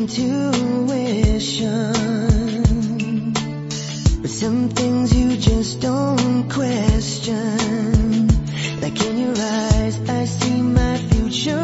intuition. But some things you just don't question. Like in your eyes, I see my future.